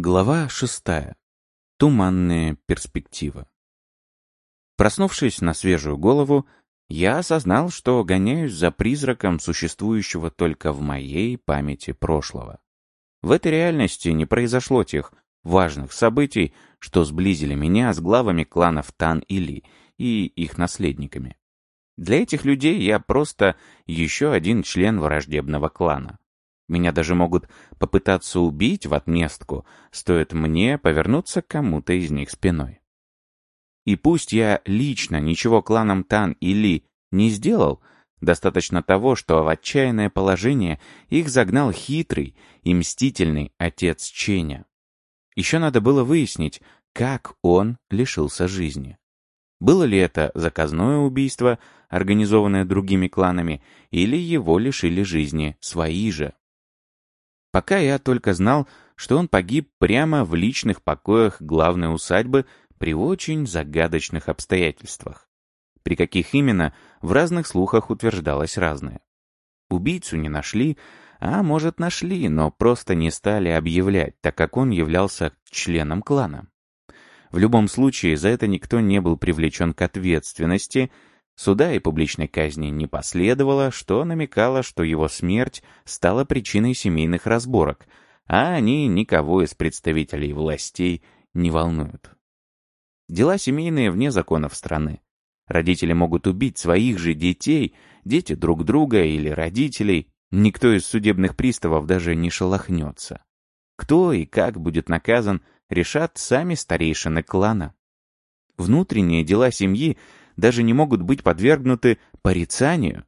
Глава шестая. Туманные перспективы. Проснувшись на свежую голову, я осознал, что гоняюсь за призраком, существующего только в моей памяти прошлого. В этой реальности не произошло тех важных событий, что сблизили меня с главами кланов Тан и Ли и их наследниками. Для этих людей я просто еще один член враждебного клана. Меня даже могут попытаться убить в отместку, стоит мне повернуться к кому-то из них спиной. И пусть я лично ничего кланам Тан и Ли не сделал, достаточно того, что в отчаянное положение их загнал хитрый и мстительный отец Ченя. Еще надо было выяснить, как он лишился жизни. Было ли это заказное убийство, организованное другими кланами, или его лишили жизни свои же? Пока я только знал, что он погиб прямо в личных покоях главной усадьбы при очень загадочных обстоятельствах. При каких именно, в разных слухах утверждалось разное. Убийцу не нашли, а может нашли, но просто не стали объявлять, так как он являлся членом клана. В любом случае, за это никто не был привлечен к ответственности, Суда и публичной казни не последовало, что намекало, что его смерть стала причиной семейных разборок, а они никого из представителей властей не волнуют. Дела семейные вне законов страны. Родители могут убить своих же детей, дети друг друга или родителей. Никто из судебных приставов даже не шелохнется. Кто и как будет наказан, решат сами старейшины клана. Внутренние дела семьи даже не могут быть подвергнуты порицанию.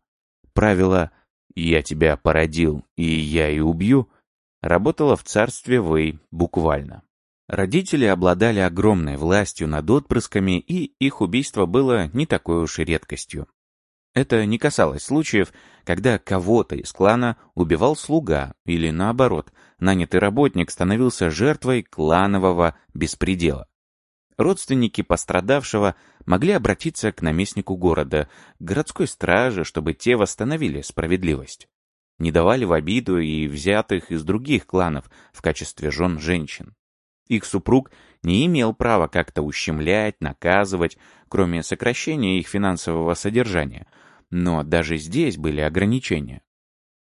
Правило «я тебя породил, и я и убью» работало в царстве Вэй буквально. Родители обладали огромной властью над отпрысками, и их убийство было не такой уж и редкостью. Это не касалось случаев, когда кого-то из клана убивал слуга, или наоборот, нанятый работник становился жертвой кланового беспредела. Родственники пострадавшего могли обратиться к наместнику города, к городской страже, чтобы те восстановили справедливость. Не давали в обиду и взятых из других кланов в качестве жен женщин. Их супруг не имел права как-то ущемлять, наказывать, кроме сокращения их финансового содержания. Но даже здесь были ограничения.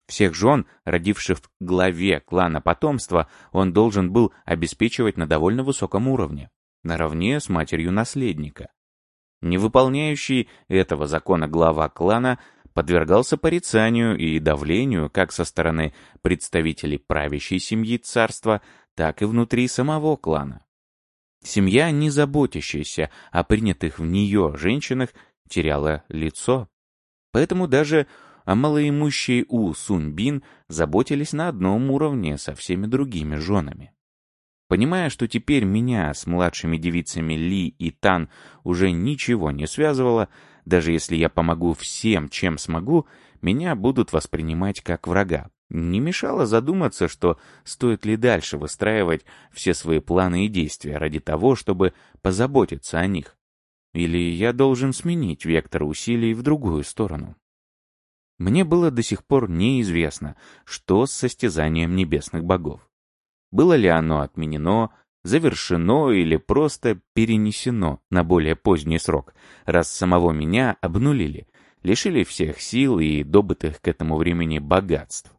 Всех жен, родивших в главе клана потомства, он должен был обеспечивать на довольно высоком уровне наравне с матерью наследника. Невыполняющий этого закона глава клана подвергался порицанию и давлению как со стороны представителей правящей семьи царства, так и внутри самого клана. Семья, не заботящаяся о принятых в нее женщинах, теряла лицо. Поэтому даже о малоимущей У Суньбин заботились на одном уровне со всеми другими женами. Понимая, что теперь меня с младшими девицами Ли и Тан уже ничего не связывало, даже если я помогу всем, чем смогу, меня будут воспринимать как врага. Не мешало задуматься, что стоит ли дальше выстраивать все свои планы и действия ради того, чтобы позаботиться о них. Или я должен сменить вектор усилий в другую сторону. Мне было до сих пор неизвестно, что с состязанием небесных богов. Было ли оно отменено, завершено или просто перенесено на более поздний срок, раз самого меня обнулили, лишили всех сил и добытых к этому времени богатств.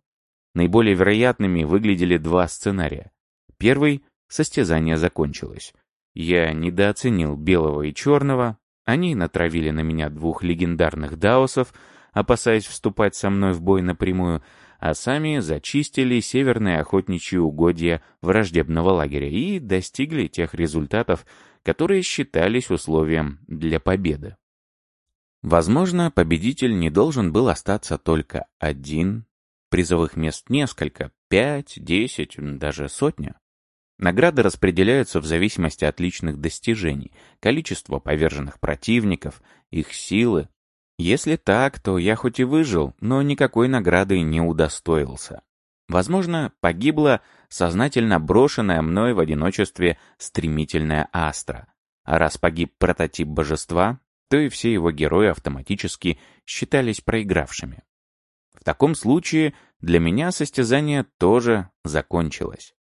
Наиболее вероятными выглядели два сценария. Первый — состязание закончилось. Я недооценил белого и черного, они натравили на меня двух легендарных даосов, опасаясь вступать со мной в бой напрямую, а сами зачистили северные охотничьи угодья враждебного лагеря и достигли тех результатов, которые считались условием для победы. Возможно, победитель не должен был остаться только один, призовых мест несколько, пять, десять, даже сотня. Награды распределяются в зависимости от личных достижений, количества поверженных противников, их силы, если так, то я хоть и выжил, но никакой награды не удостоился. Возможно, погибла сознательно брошенная мной в одиночестве стремительная Астра. А раз погиб прототип божества, то и все его герои автоматически считались проигравшими. В таком случае для меня состязание тоже закончилось.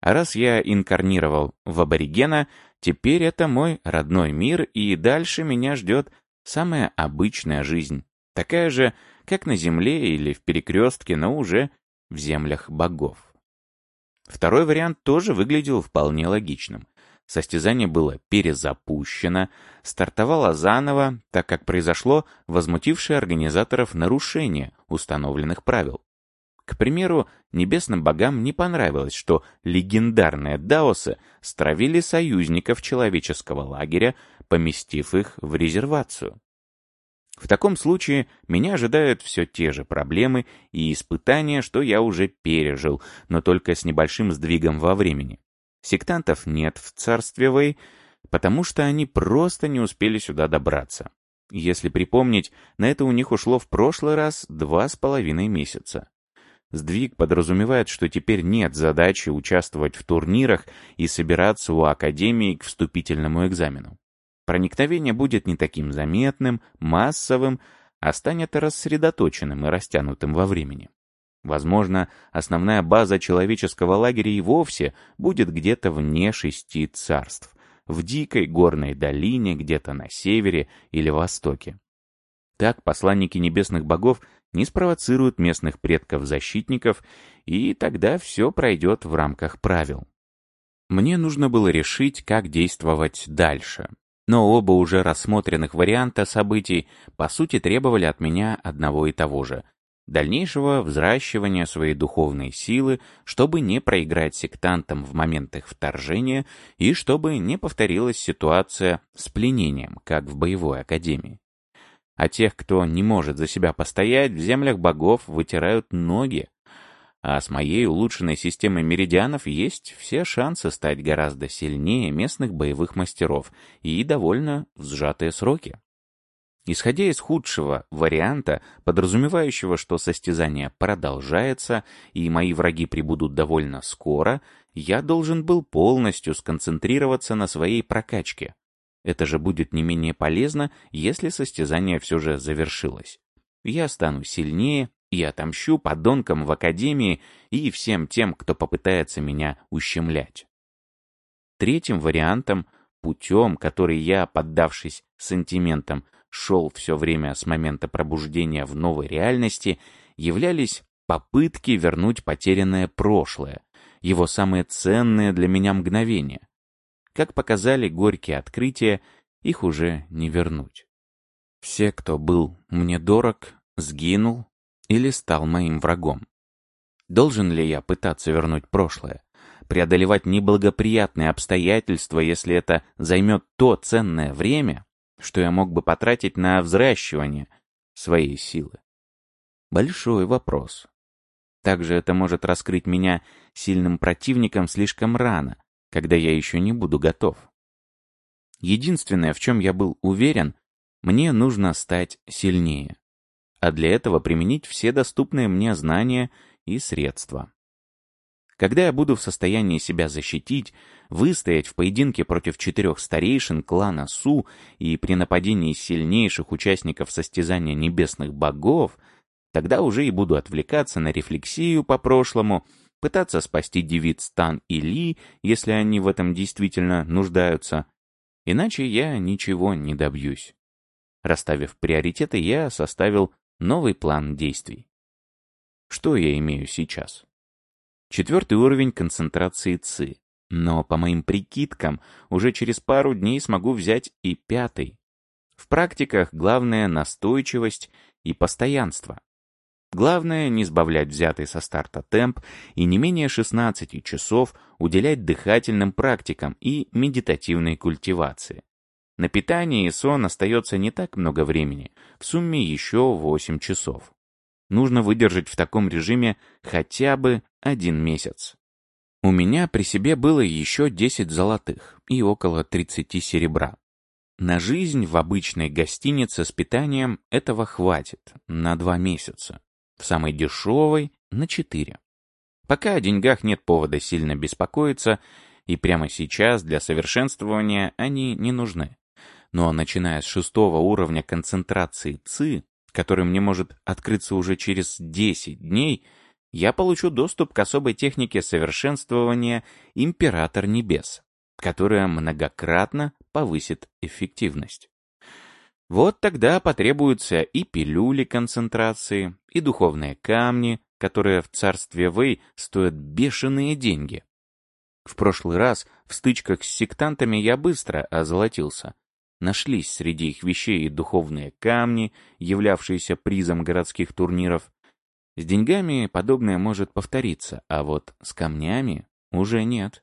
А раз я инкарнировал в аборигена, теперь это мой родной мир, и дальше меня ждет самая обычная жизнь. Такая же, как на Земле или в Перекрестке, но уже в землях богов. Второй вариант тоже выглядел вполне логичным. Состязание было перезапущено, стартовало заново, так как произошло возмутившее организаторов нарушение установленных правил. К примеру, небесным богам не понравилось, что легендарные даосы стравили союзников человеческого лагеря, поместив их в резервацию. В таком случае меня ожидают все те же проблемы и испытания, что я уже пережил, но только с небольшим сдвигом во времени. Сектантов нет в царстве Вэй, потому что они просто не успели сюда добраться. Если припомнить, на это у них ушло в прошлый раз два с половиной месяца. Сдвиг подразумевает, что теперь нет задачи участвовать в турнирах и собираться у Академии к вступительному экзамену. Проникновение будет не таким заметным, массовым, а станет рассредоточенным и растянутым во времени. Возможно, основная база человеческого лагеря и вовсе будет где-то вне шести царств, в дикой горной долине где-то на севере или востоке. Так посланники небесных богов не спровоцируют местных предков-защитников, и тогда все пройдет в рамках правил. Мне нужно было решить, как действовать дальше. Но оба уже рассмотренных варианта событий по сути требовали от меня одного и того же — дальнейшего взращивания своей духовной силы, чтобы не проиграть сектантам в момент их вторжения и чтобы не повторилась ситуация с пленением, как в боевой академии. А тех, кто не может за себя постоять, в землях богов вытирают ноги. А с моей улучшенной системой меридианов есть все шансы стать гораздо сильнее местных боевых мастеров и довольно сжатые сроки. Исходя из худшего варианта, подразумевающего, что состязание продолжается и мои враги прибудут довольно скоро, я должен был полностью сконцентрироваться на своей прокачке. Это же будет не менее полезно, если состязание все же завершилось. Я стану сильнее и отомщу подонкам в Академии и всем тем, кто попытается меня ущемлять. Третьим вариантом, путем, который я, поддавшись сантиментам, шел все время с момента пробуждения в новой реальности, являлись попытки вернуть потерянное прошлое, его самые ценные для меня мгновения. Как показали горькие открытия, их уже не вернуть. Все, кто был мне дорог, сгинул или стал моим врагом. Должен ли я пытаться вернуть прошлое? Преодолевать неблагоприятные обстоятельства, если это займет то ценное время, что я мог бы потратить на взращивание своей силы? Большой вопрос. Также это может раскрыть меня сильным противником слишком рано, когда я еще не буду готов. Единственное, в чем я был уверен, мне нужно стать сильнее. А для этого применить все доступные мне знания и средства. Когда я буду в состоянии себя защитить, выстоять в поединке против четырех старейшин клана Су и при нападении сильнейших участников состязания небесных богов, тогда уже и буду отвлекаться на рефлексию по прошлому, пытаться спасти девиц Тан и Ли, если они в этом действительно нуждаются. Иначе я ничего не добьюсь. Расставив приоритеты, я составил новый план действий. Что я имею сейчас? Четвертый уровень концентрации ЦИ. Но, по моим прикидкам, уже через пару дней смогу взять и пятый. В практиках главное настойчивость и постоянство. Главное не сбавлять взятый со старта темп и не менее 16 часов уделять дыхательным практикам и медитативной культивации. На питание и сон остается не так много времени, в сумме еще 8 часов. Нужно выдержать в таком режиме хотя бы один месяц. У меня при себе было еще 10 золотых и около 30 серебра. На жизнь в обычной гостинице с питанием этого хватит на два месяца. В самой дешевой — на четыре. Пока о деньгах нет повода сильно беспокоиться, и прямо сейчас для совершенствования они не нужны. Но начиная с шестого уровня концентрации ЦИ, который мне может открыться уже через 10 дней, я получу доступ к особой технике совершенствования «Император Небес», которая многократно повысит эффективность. Вот тогда потребуются и пилюли концентрации, и духовные камни, которые в царстве Вэй стоят бешеные деньги. В прошлый раз в стычках с сектантами я быстро озолотился. Нашлись среди их вещей и духовные камни, являвшиеся призом городских турниров. С деньгами подобное может повториться, а вот с камнями уже нет.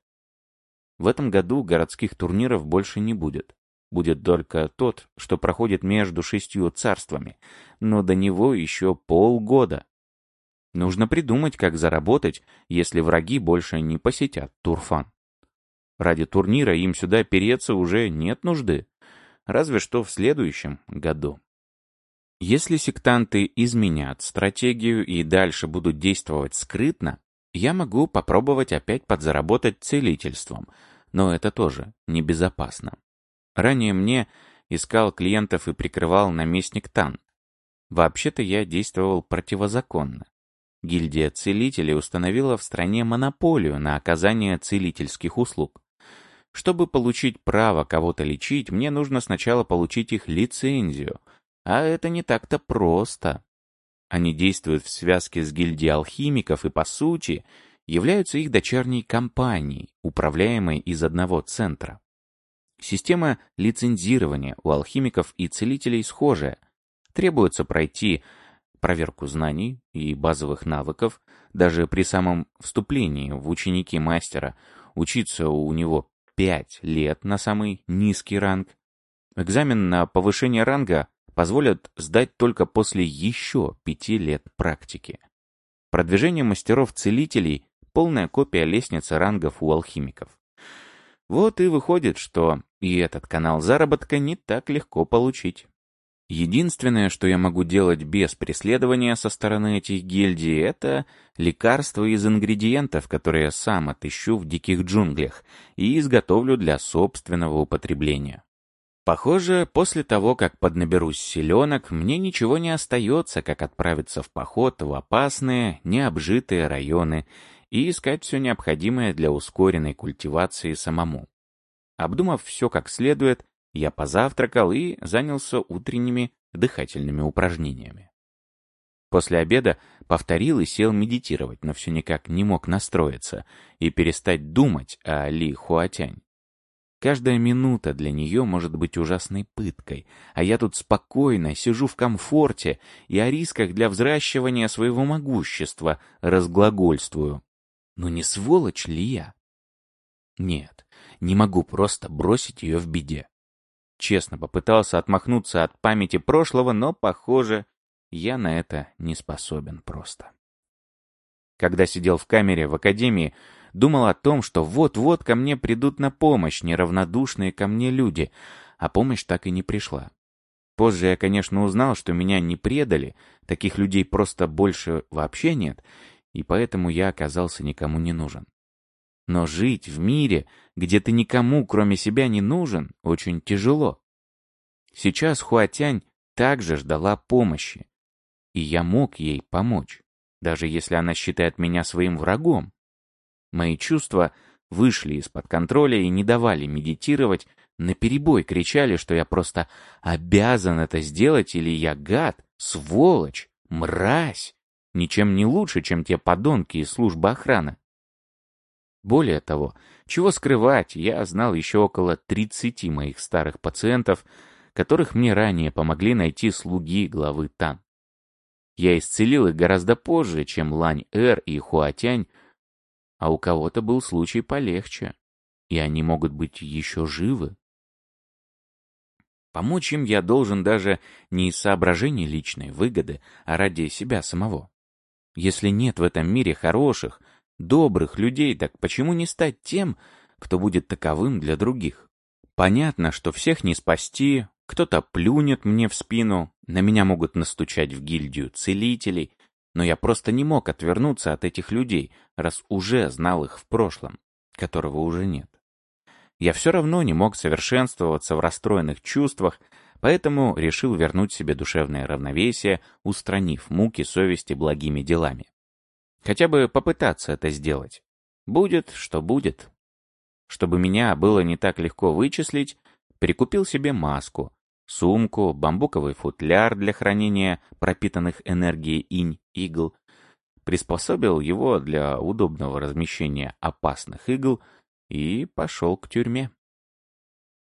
В этом году городских турниров больше не будет. Будет только тот, что проходит между шестью царствами, но до него еще полгода. Нужно придумать, как заработать, если враги больше не посетят Турфан. Ради турнира им сюда переться уже нет нужды, разве что в следующем году. Если сектанты изменят стратегию и дальше будут действовать скрытно, я могу попробовать опять подзаработать целительством, но это тоже небезопасно. Ранее мне искал клиентов и прикрывал наместник Тан. Вообще-то я действовал противозаконно. Гильдия целителей установила в стране монополию на оказание целительских услуг. Чтобы получить право кого-то лечить, мне нужно сначала получить их лицензию, а это не так-то просто. Они действуют в связке с гильдией алхимиков и, по сути, являются их дочерней компанией, управляемой из одного центра. Система лицензирования у алхимиков и целителей схожая. Требуется пройти проверку знаний и базовых навыков, даже при самом вступлении в ученики мастера, учиться у него 5 лет на самый низкий ранг. Экзамен на повышение ранга позволят сдать только после еще 5 лет практики. Продвижение мастеров-целителей — полная копия лестницы рангов у алхимиков. Вот и выходит, что и этот канал заработка не так легко получить. Единственное, что я могу делать без преследования со стороны этих гильдий, это лекарства из ингредиентов, которые я сам отыщу в диких джунглях и изготовлю для собственного употребления. Похоже, после того, как поднаберусь селенок, мне ничего не остается, как отправиться в поход в опасные, необжитые районы и искать все необходимое для ускоренной культивации самому. Обдумав все как следует, я позавтракал и занялся утренними дыхательными упражнениями. После обеда повторил и сел медитировать, но все никак не мог настроиться и перестать думать о Ли Хуатянь. Каждая минута для нее может быть ужасной пыткой, а я тут спокойно сижу в комфорте и о рисках для взращивания своего могущества разглагольствую. Но не сволочь ли я? Нет, не могу просто бросить ее в беде. Честно попытался отмахнуться от памяти прошлого, но, похоже, я на это не способен просто. Когда сидел в камере в академии, думал о том, что вот-вот ко мне придут на помощь неравнодушные ко мне люди, а помощь так и не пришла. Позже я, конечно, узнал, что меня не предали, таких людей просто больше вообще нет, и поэтому я оказался никому не нужен. Но жить в мире, где ты никому, кроме себя, не нужен, очень тяжело. Сейчас Хуатянь также ждала помощи, и я мог ей помочь, даже если она считает меня своим врагом. Мои чувства вышли из-под контроля и не давали медитировать, наперебой кричали, что я просто обязан это сделать, или я гад, сволочь, мразь, ничем не лучше, чем те подонки из службы охраны. Более того, чего скрывать, я знал еще около 30 моих старых пациентов, которых мне ранее помогли найти слуги главы Тан. Я исцелил их гораздо позже, чем Лань-Эр и Хуатянь, а у кого-то был случай полегче, и они могут быть еще живы. Помочь им я должен даже не из соображений личной выгоды, а ради себя самого. Если нет в этом мире хороших, добрых людей, так почему не стать тем, кто будет таковым для других? Понятно, что всех не спасти, кто-то плюнет мне в спину, на меня могут настучать в гильдию целителей, но я просто не мог отвернуться от этих людей, раз уже знал их в прошлом, которого уже нет. Я все равно не мог совершенствоваться в расстроенных чувствах, поэтому решил вернуть себе душевное равновесие, устранив муки совести благими делами. Хотя бы попытаться это сделать. Будет, что будет. Чтобы меня было не так легко вычислить, прикупил себе маску, сумку, бамбуковый футляр для хранения пропитанных энергией инь игл, приспособил его для удобного размещения опасных игл и пошел к тюрьме.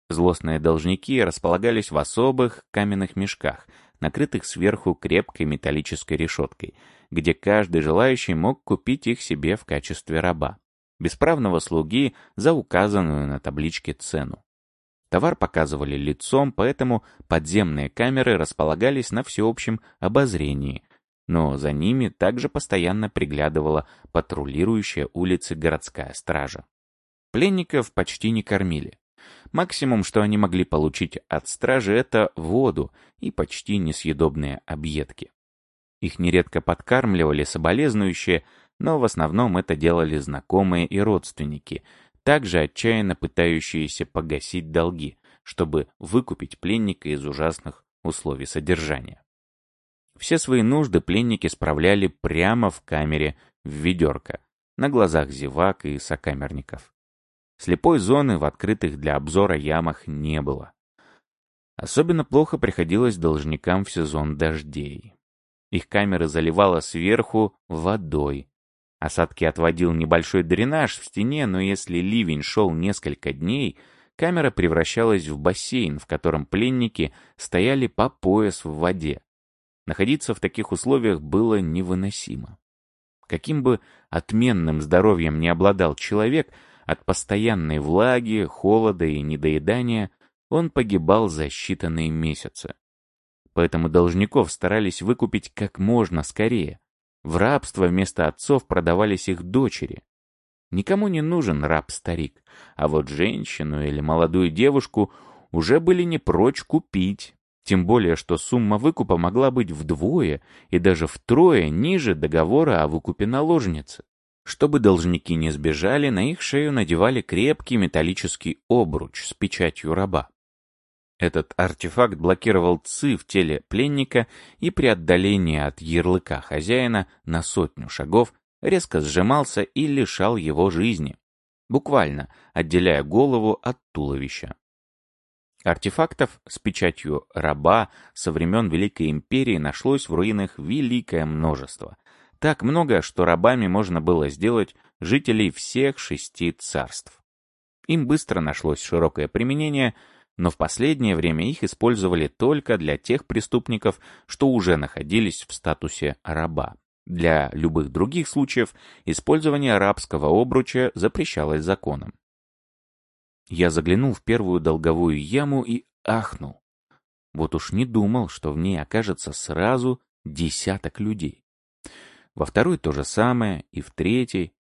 Злостные должники располагались в особых каменных мешках, накрытых сверху крепкой металлической решеткой, где каждый желающий мог купить их себе в качестве раба, бесправного слуги за указанную на табличке цену. Товар показывали лицом, поэтому подземные камеры располагались на всеобщем обозрении, но за ними также постоянно приглядывала патрулирующая улицы городская стража. Пленников почти не кормили. Максимум, что они могли получить от стражи, это воду и почти несъедобные объедки. Их нередко подкармливали соболезнующие, но в основном это делали знакомые и родственники, также отчаянно пытающиеся погасить долги, чтобы выкупить пленника из ужасных условий содержания. Все свои нужды пленники справляли прямо в камере в ведерко, на глазах зевак и сокамерников. Слепой зоны в открытых для обзора ямах не было. Особенно плохо приходилось должникам в сезон дождей. Их камеры заливало сверху водой. Осадки отводил небольшой дренаж в стене, но если ливень шел несколько дней, камера превращалась в бассейн, в котором пленники стояли по пояс в воде. Находиться в таких условиях было невыносимо. Каким бы отменным здоровьем не обладал человек, от постоянной влаги, холода и недоедания он погибал за считанные месяцы. Поэтому должников старались выкупить как можно скорее. В рабство вместо отцов продавались их дочери. Никому не нужен раб-старик, а вот женщину или молодую девушку уже были не прочь купить. Тем более, что сумма выкупа могла быть вдвое и даже втрое ниже договора о выкупе наложницы. Чтобы должники не сбежали, на их шею надевали крепкий металлический обруч с печатью раба. Этот артефакт блокировал ЦИ в теле пленника и при отдалении от ярлыка хозяина на сотню шагов резко сжимался и лишал его жизни, буквально отделяя голову от туловища. Артефактов с печатью раба со времен Великой Империи нашлось в руинах великое множество, так много, что рабами можно было сделать жителей всех шести царств. Им быстро нашлось широкое применение, но в последнее время их использовали только для тех преступников, что уже находились в статусе раба. Для любых других случаев использование арабского обруча запрещалось законом. Я заглянул в первую долговую яму и ахнул. Вот уж не думал, что в ней окажется сразу десяток людей во второй то же самое, и в третьей.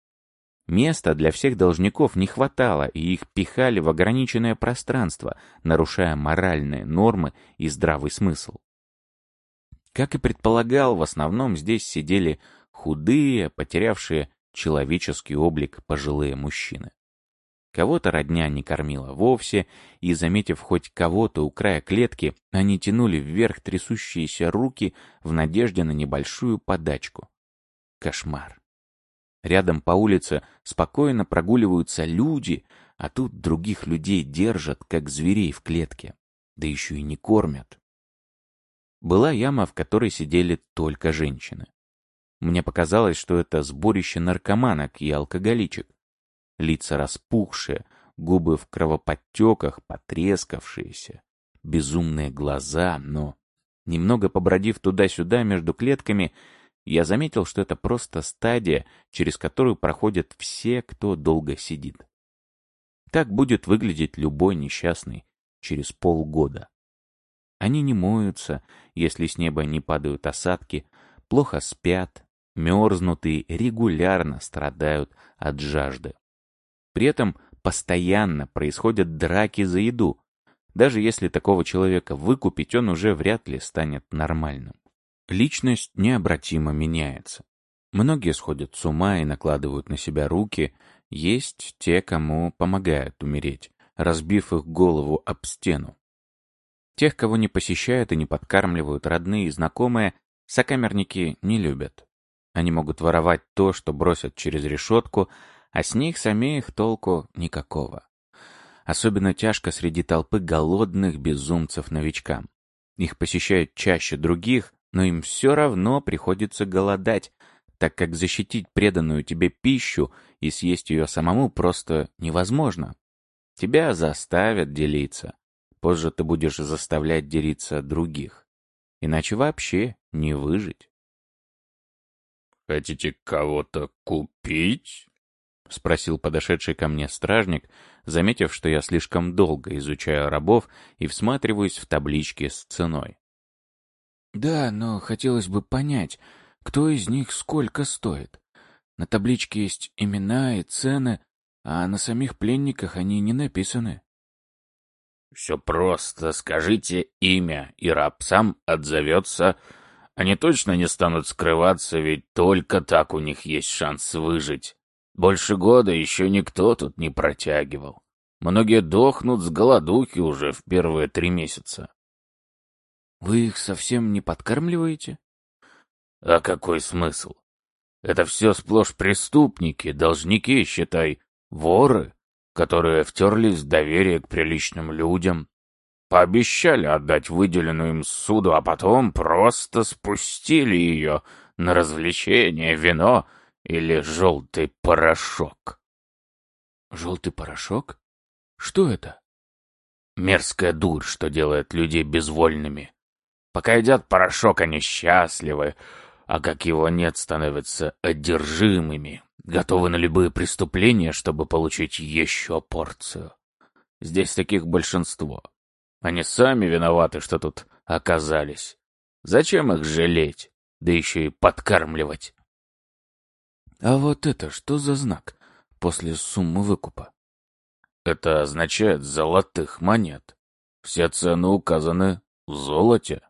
Места для всех должников не хватало, и их пихали в ограниченное пространство, нарушая моральные нормы и здравый смысл. Как и предполагал, в основном здесь сидели худые, потерявшие человеческий облик пожилые мужчины. Кого-то родня не кормила вовсе, и, заметив хоть кого-то у края клетки, они тянули вверх трясущиеся руки в надежде на небольшую подачку. Кошмар. Рядом по улице спокойно прогуливаются люди, а тут других людей держат, как зверей в клетке. Да еще и не кормят. Была яма, в которой сидели только женщины. Мне показалось, что это сборище наркоманок и алкоголичек. Лица распухшие, губы в кровоподтеках, потрескавшиеся, безумные глаза, но... Немного побродив туда-сюда между клетками, я заметил, что это просто стадия, через которую проходят все, кто долго сидит. Так будет выглядеть любой несчастный через полгода. Они не моются, если с неба не падают осадки, плохо спят, мерзнут и регулярно страдают от жажды. При этом постоянно происходят драки за еду. Даже если такого человека выкупить, он уже вряд ли станет нормальным. Личность необратимо меняется. Многие сходят с ума и накладывают на себя руки, есть те, кому помогают умереть, разбив их голову об стену. Тех, кого не посещают и не подкармливают родные и знакомые, сокамерники не любят. Они могут воровать то, что бросят через решетку, а с них самих толку никакого. Особенно тяжко среди толпы голодных безумцев-новичкам. Их посещают чаще других, но им все равно приходится голодать, так как защитить преданную тебе пищу и съесть ее самому просто невозможно. Тебя заставят делиться. Позже ты будешь заставлять делиться других. Иначе вообще не выжить. «Хотите кого-то купить?» — спросил подошедший ко мне стражник, заметив, что я слишком долго изучаю рабов и всматриваюсь в таблички с ценой. «Да, но хотелось бы понять, кто из них сколько стоит. На табличке есть имена и цены, а на самих пленниках они не написаны». «Все просто. Скажите имя, и раб сам отзовется. Они точно не станут скрываться, ведь только так у них есть шанс выжить. Больше года еще никто тут не протягивал. Многие дохнут с голодухи уже в первые три месяца. Вы их совсем не подкармливаете? А какой смысл? Это все сплошь преступники, должники, считай, воры, которые втерлись в доверие к приличным людям, пообещали отдать выделенную им суду, а потом просто спустили ее на развлечение, вино или желтый порошок. Желтый порошок? Что это? Мерзкая дурь, что делает людей безвольными. Пока едят порошок, они счастливы, а как его нет, становятся одержимыми, готовы на любые преступления, чтобы получить еще порцию. Здесь таких большинство. Они сами виноваты, что тут оказались. Зачем их жалеть, да еще и подкармливать? А вот это что за знак после суммы выкупа? Это означает золотых монет. Все цены указаны в золоте.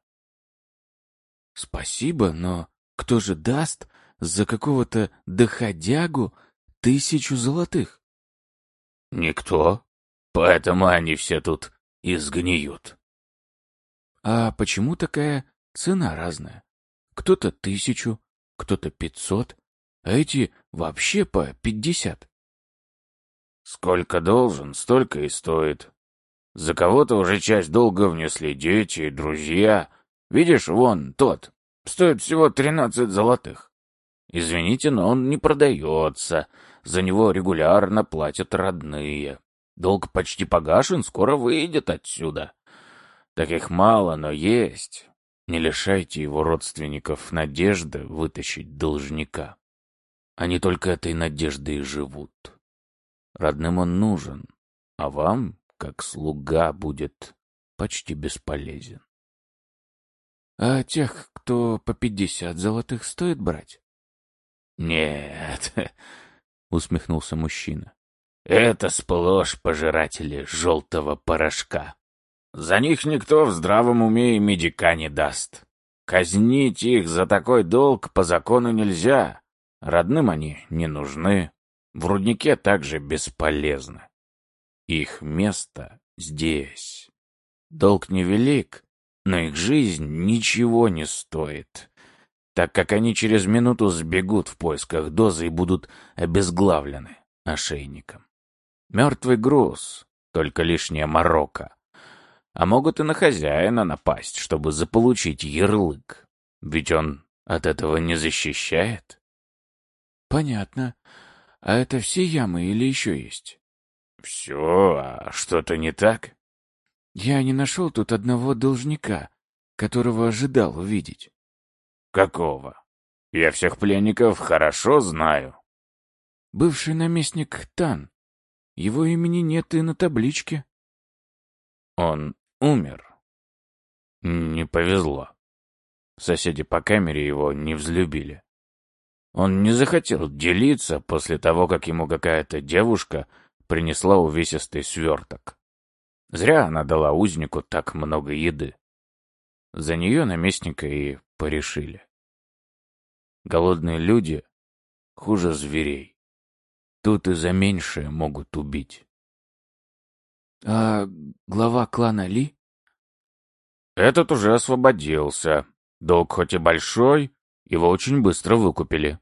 Спасибо, но кто же даст за какого-то доходягу тысячу золотых? Никто. Поэтому они все тут изгниют. А почему такая цена разная? Кто-то тысячу, кто-то пятьсот, а эти вообще по пятьдесят. Сколько должен, столько и стоит. За кого-то уже часть долга внесли дети и друзья, Видишь, вон тот. Стоит всего тринадцать золотых. Извините, но он не продается. За него регулярно платят родные. Долг почти погашен, скоро выйдет отсюда. Таких мало, но есть. Не лишайте его родственников надежды вытащить должника. Они только этой надеждой и живут. Родным он нужен, а вам, как слуга, будет почти бесполезен. А тех, кто по пятьдесят золотых, стоит брать? Нет, усмехнулся мужчина. Это сплошь пожиратели желтого порошка. За них никто в здравом уме и медика не даст. Казнить их за такой долг по закону нельзя. Родным они не нужны. В руднике также бесполезны. Их место здесь. Долг невелик, но их жизнь ничего не стоит, так как они через минуту сбегут в поисках дозы и будут обезглавлены ошейником. Мертвый груз, только лишняя морока. А могут и на хозяина напасть, чтобы заполучить ярлык. Ведь он от этого не защищает. Понятно. А это все ямы или еще есть? Все, а что-то не так? Я не нашел тут одного должника, которого ожидал увидеть. Какого? Я всех пленников хорошо знаю. Бывший наместник Тан. Его имени нет и на табличке. Он умер. Не повезло. Соседи по камере его не взлюбили. Он не захотел делиться после того, как ему какая-то девушка принесла увесистый сверток. Зря она дала узнику так много еды. За нее наместника и порешили. Голодные люди хуже зверей. Тут и за меньшее могут убить. А глава клана Ли? Этот уже освободился. Долг хоть и большой, Его очень быстро выкупили.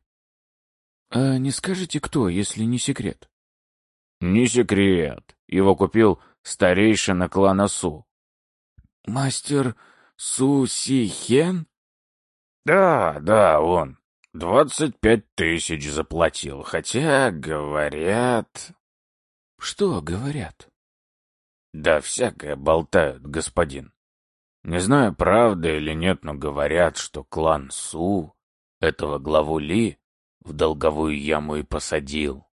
«А не скажете, кто, если не секрет?» «Не секрет. Его купил старейшина клана Су». «Мастер Су Си Хен?» «Да, да, он. Двадцать пять тысяч заплатил, хотя, говорят...» «Что говорят?» «Да всякое болтают, господин. Не знаю, правда или нет, но говорят, что клан Су этого главу Ли в долговую яму и посадил.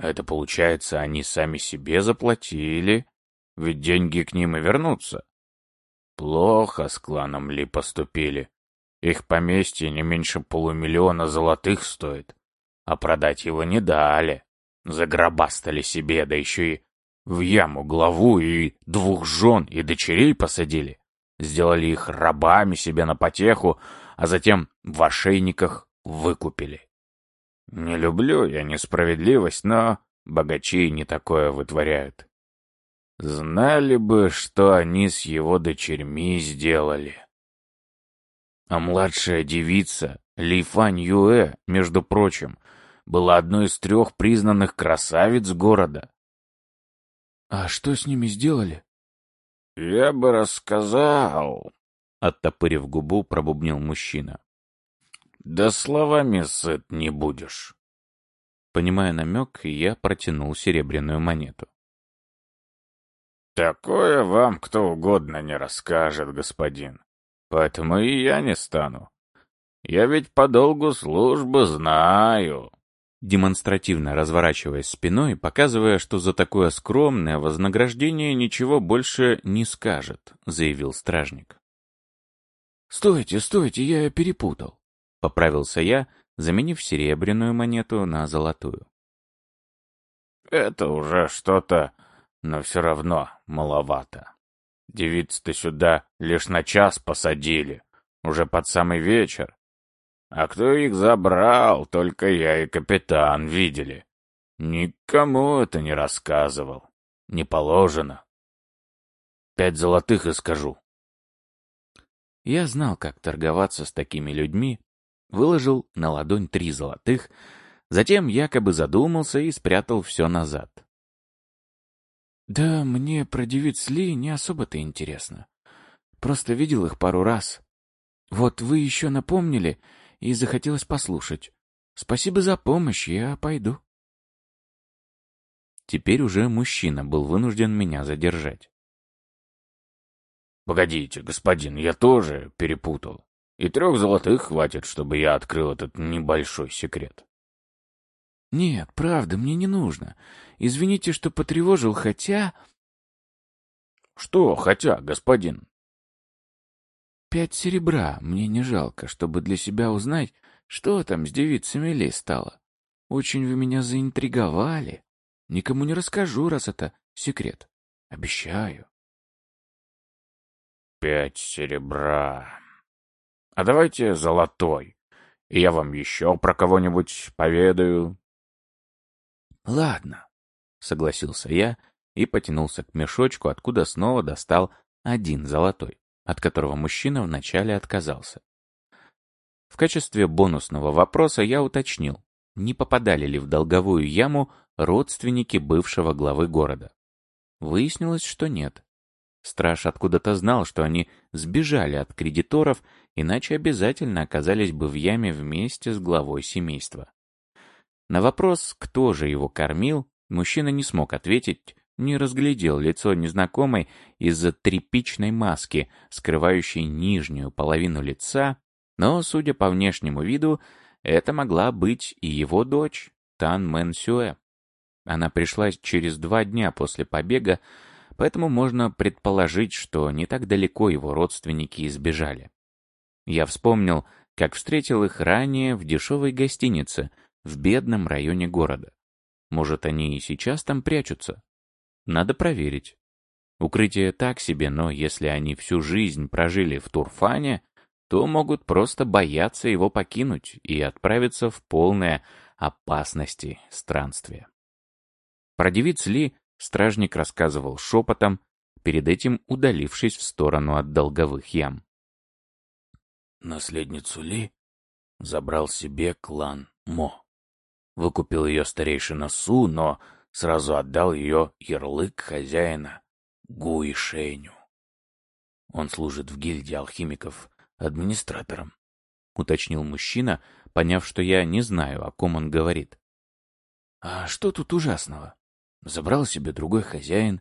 Это, получается, они сами себе заплатили, ведь деньги к ним и вернутся. Плохо с кланом Ли поступили. Их поместье не меньше полумиллиона золотых стоит, а продать его не дали. Загробастали себе, да еще и в яму главу и двух жен и дочерей посадили. Сделали их рабами себе на потеху, а затем в ошейниках выкупили. Не люблю я несправедливость, но богачи не такое вытворяют. Знали бы, что они с его дочерьми сделали. А младшая девица, Ли Фань Юэ, между прочим, была одной из трех признанных красавиц города. «А что с ними сделали?» «Я бы рассказал», — оттопырив губу, пробубнил мужчина. Да словами сыт не будешь. Понимая намек, я протянул серебряную монету. Такое вам кто угодно не расскажет, господин. Поэтому и я не стану. Я ведь по долгу службы знаю. Демонстративно разворачиваясь спиной, показывая, что за такое скромное вознаграждение ничего больше не скажет, заявил стражник. «Стойте, стойте, я перепутал. — поправился я, заменив серебряную монету на золотую. «Это уже что-то, но все равно маловато. Девиц-то сюда лишь на час посадили, уже под самый вечер. А кто их забрал, только я и капитан видели. Никому это не рассказывал. Не положено. Пять золотых и скажу». Я знал, как торговаться с такими людьми, выложил на ладонь три золотых, затем якобы задумался и спрятал все назад. «Да мне про девиц Ли не особо-то интересно. Просто видел их пару раз. Вот вы еще напомнили, и захотелось послушать. Спасибо за помощь, я пойду». Теперь уже мужчина был вынужден меня задержать. «Погодите, господин, я тоже перепутал. И трех золотых хватит, чтобы я открыл этот небольшой секрет. Нет, правда, мне не нужно. Извините, что потревожил, хотя... Что хотя, господин? Пять серебра мне не жалко, чтобы для себя узнать, что там с девицами Ли стало. Очень вы меня заинтриговали. Никому не расскажу, раз это секрет. Обещаю. Пять серебра. А давайте золотой, и я вам еще про кого-нибудь поведаю. Ладно, согласился я и потянулся к мешочку, откуда снова достал один золотой, от которого мужчина вначале отказался. В качестве бонусного вопроса я уточнил, не попадали ли в долговую яму родственники бывшего главы города. Выяснилось, что нет. Страж откуда-то знал, что они сбежали от кредиторов, иначе обязательно оказались бы в яме вместе с главой семейства. На вопрос, кто же его кормил, мужчина не смог ответить, не разглядел лицо незнакомой из-за тряпичной маски, скрывающей нижнюю половину лица, но, судя по внешнему виду, это могла быть и его дочь, Тан Мэн Сюэ. Она пришла через два дня после побега, поэтому можно предположить, что не так далеко его родственники избежали. Я вспомнил, как встретил их ранее в дешевой гостинице в бедном районе города. Может, они и сейчас там прячутся? Надо проверить. Укрытие так себе, но если они всю жизнь прожили в Турфане, то могут просто бояться его покинуть и отправиться в полное опасности странствие. Про девиц Ли Стражник рассказывал шепотом, перед этим удалившись в сторону от долговых ям. «Наследницу Ли забрал себе клан Мо. Выкупил ее старейшина Су, но сразу отдал ее ярлык хозяина Гуи Шеню. Он служит в гильдии алхимиков администратором, уточнил мужчина, поняв, что я не знаю, о ком он говорит. А что тут ужасного? Забрал себе другой хозяин.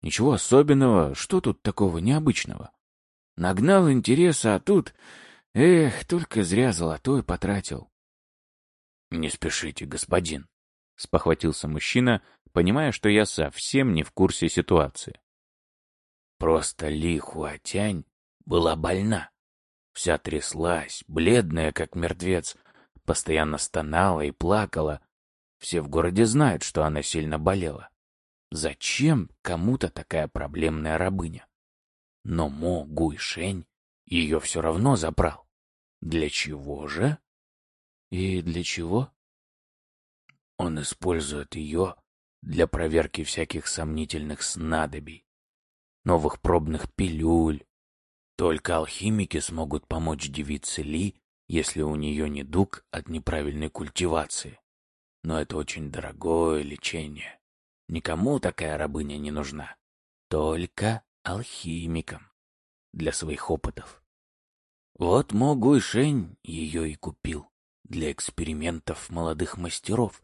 Ничего особенного, что тут такого необычного? Нагнал интереса, а тут... Эх, только зря золотой потратил. «Не спешите, господин», — спохватился мужчина, понимая, что я совсем не в курсе ситуации. Просто Ли Хуатянь была больна. Вся тряслась, бледная, как мертвец, постоянно стонала и плакала. Все в городе знают, что она сильно болела. Зачем кому-то такая проблемная рабыня? Но Мо Гуйшень ее все равно забрал. Для чего же? И для чего? Он использует ее для проверки всяких сомнительных снадобий новых пробных пилюль. Только алхимики смогут помочь девице Ли, если у нее недуг от неправильной культивации. Но это очень дорогое лечение. Никому такая рабыня не нужна. Только алхимикам. Для своих опытов. Вот Мо Гуйшень ее и купил. Для экспериментов молодых мастеров.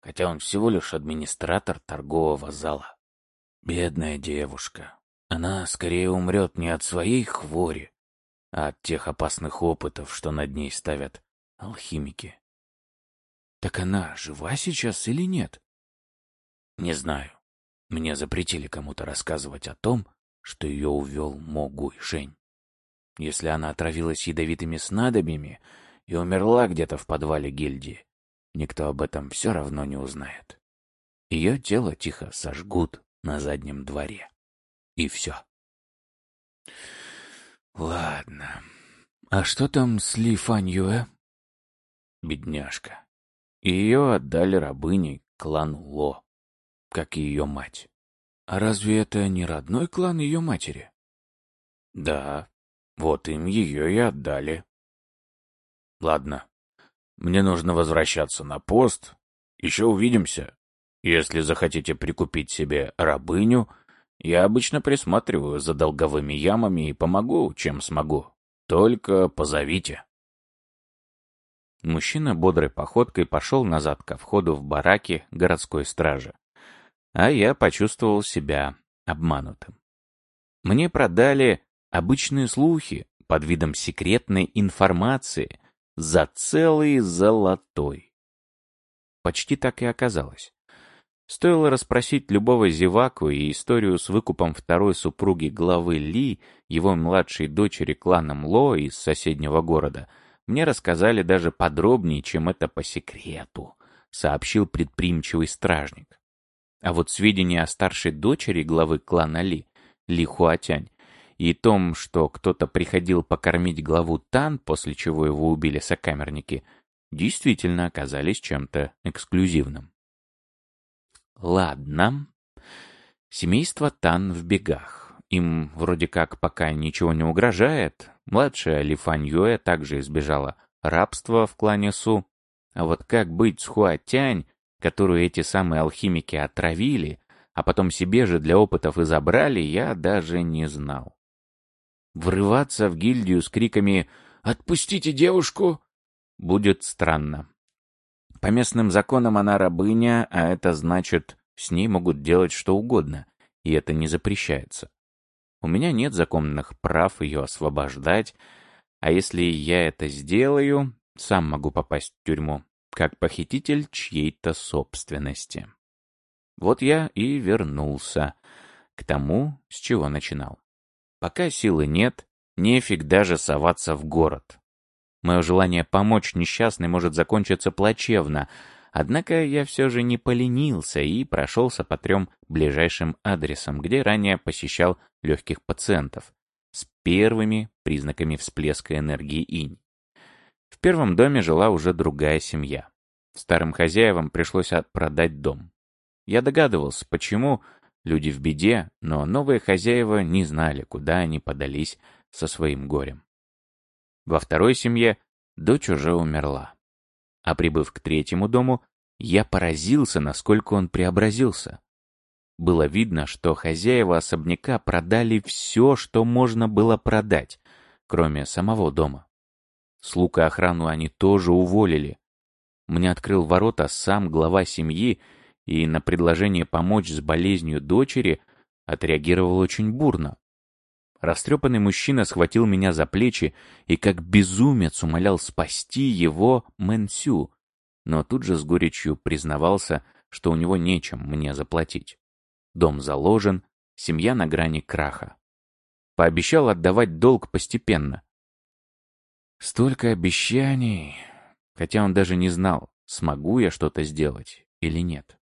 Хотя он всего лишь администратор торгового зала. Бедная девушка. Она скорее умрет не от своей хвори, а от тех опасных опытов, что над ней ставят алхимики. Так она жива сейчас или нет? Не знаю. Мне запретили кому-то рассказывать о том, что ее увел Могуй Шень. Если она отравилась ядовитыми снадобьями и умерла где-то в подвале гильдии, никто об этом все равно не узнает. Ее тело тихо сожгут на заднем дворе. И все. Ладно. А что там с Ли Фаньюэ? Бедняжка. Ее отдали рабыне клан Ло, как и ее мать. А разве это не родной клан ее матери? Да, вот им ее и отдали. Ладно, мне нужно возвращаться на пост. Еще увидимся. Если захотите прикупить себе рабыню, я обычно присматриваю за долговыми ямами и помогу, чем смогу. Только позовите. Мужчина бодрой походкой пошел назад ко входу в бараки городской стражи. А я почувствовал себя обманутым. Мне продали обычные слухи под видом секретной информации за целый золотой. Почти так и оказалось. Стоило расспросить любого зеваку и историю с выкупом второй супруги главы Ли, его младшей дочери кланом Ло из соседнего города, мне рассказали даже подробнее, чем это по секрету, сообщил предприимчивый стражник. А вот сведения о старшей дочери главы клана Ли, Ли Хуатянь, и том, что кто-то приходил покормить главу Тан, после чего его убили сокамерники, действительно оказались чем-то эксклюзивным. Ладно. Семейство Тан в бегах. Им вроде как пока ничего не угрожает. Младшая Ли Фань Юэ также избежала рабства в клане Су. А вот как быть с Хуатянь, которую эти самые алхимики отравили, а потом себе же для опытов и забрали, я даже не знал. Врываться в гильдию с криками «Отпустите девушку!» будет странно. По местным законам она рабыня, а это значит, с ней могут делать что угодно, и это не запрещается. У меня нет законных прав ее освобождать, а если я это сделаю, сам могу попасть в тюрьму, как похититель чьей-то собственности. Вот я и вернулся к тому, с чего начинал. Пока силы нет, нефиг даже соваться в город. Мое желание помочь несчастной может закончиться плачевно, однако я все же не поленился и прошелся по трем ближайшим адресам, где ранее посещал легких пациентов, с первыми признаками всплеска энергии инь. В первом доме жила уже другая семья. Старым хозяевам пришлось продать дом. Я догадывался, почему люди в беде, но новые хозяева не знали, куда они подались со своим горем. Во второй семье дочь уже умерла. А прибыв к третьему дому, я поразился, насколько он преобразился. Было видно, что хозяева особняка продали все, что можно было продать, кроме самого дома. Слуг и охрану они тоже уволили. Мне открыл ворота сам глава семьи и на предложение помочь с болезнью дочери отреагировал очень бурно. Растрепанный мужчина схватил меня за плечи и как безумец умолял спасти его Мэнсю, но тут же с горечью признавался, что у него нечем мне заплатить. Дом заложен, семья на грани краха. Пообещал отдавать долг постепенно. Столько обещаний, хотя он даже не знал, смогу я что-то сделать или нет.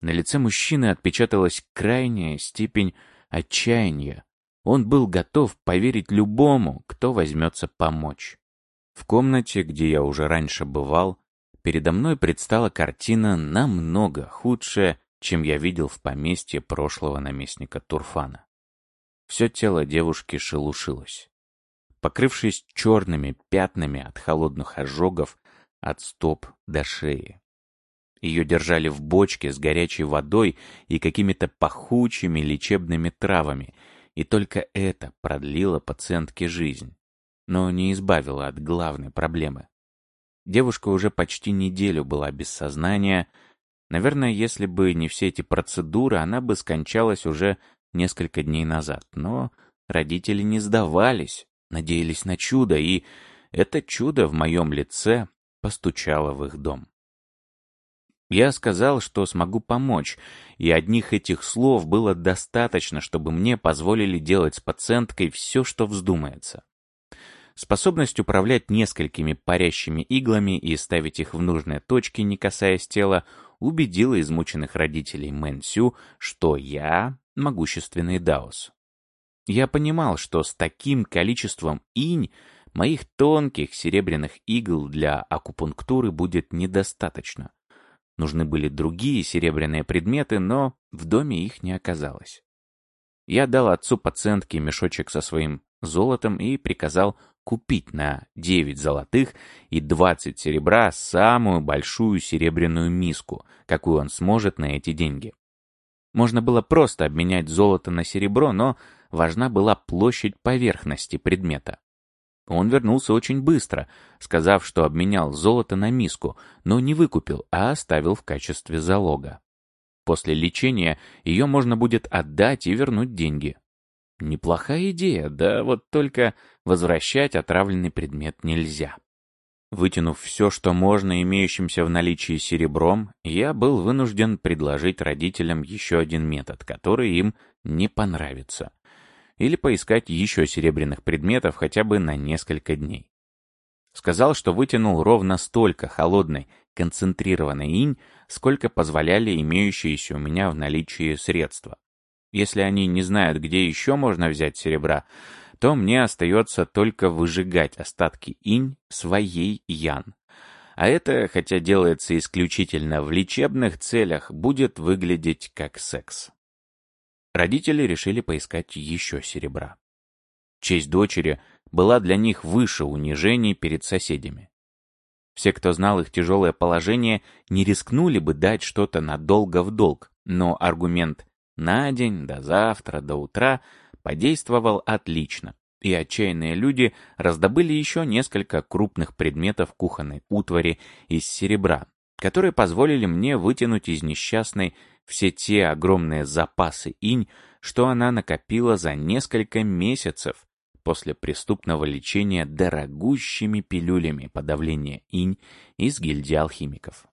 На лице мужчины отпечаталась крайняя степень отчаяния. Он был готов поверить любому, кто возьмется помочь. В комнате, где я уже раньше бывал, передо мной предстала картина намного худшая, чем я видел в поместье прошлого наместника Турфана. Все тело девушки шелушилось. Покрывшись черными пятнами от холодных ожогов от стоп до шеи. Ее держали в бочке с горячей водой и какими-то пахучими лечебными травами, и только это продлило пациентке жизнь, но не избавило от главной проблемы. Девушка уже почти неделю была без сознания. Наверное, если бы не все эти процедуры, она бы скончалась уже несколько дней назад. Но родители не сдавались, надеялись на чудо, и это чудо в моем лице постучало в их дом. Я сказал, что смогу помочь, и одних этих слов было достаточно, чтобы мне позволили делать с пациенткой все, что вздумается. Способность управлять несколькими парящими иглами и ставить их в нужные точки, не касаясь тела, убедила измученных родителей Мэн Сю, что я могущественный Даос. Я понимал, что с таким количеством инь моих тонких серебряных игл для акупунктуры будет недостаточно. Нужны были другие серебряные предметы, но в доме их не оказалось. Я дал отцу пациентке мешочек со своим золотом и приказал купить на 9 золотых и 20 серебра самую большую серебряную миску, какую он сможет на эти деньги. Можно было просто обменять золото на серебро, но важна была площадь поверхности предмета. Он вернулся очень быстро, сказав, что обменял золото на миску, но не выкупил, а оставил в качестве залога. После лечения ее можно будет отдать и вернуть деньги. Неплохая идея, да вот только возвращать отравленный предмет нельзя. Вытянув все, что можно имеющимся в наличии серебром, я был вынужден предложить родителям еще один метод, который им не понравится или поискать еще серебряных предметов хотя бы на несколько дней. Сказал, что вытянул ровно столько холодной, концентрированной инь, сколько позволяли имеющиеся у меня в наличии средства. Если они не знают, где еще можно взять серебра, то мне остается только выжигать остатки инь своей ян. А это, хотя делается исключительно в лечебных целях, будет выглядеть как секс. Родители решили поискать еще серебра. Честь дочери была для них выше унижений перед соседями. Все, кто знал их тяжелое положение, не рискнули бы дать что-то надолго в долг, но аргумент «на день, до завтра, до утра» подействовал отлично, и отчаянные люди раздобыли еще несколько крупных предметов кухонной утвари из серебра, которые позволили мне вытянуть из несчастной все те огромные запасы инь, что она накопила за несколько месяцев после преступного лечения дорогущими пилюлями подавления инь из гильдии алхимиков.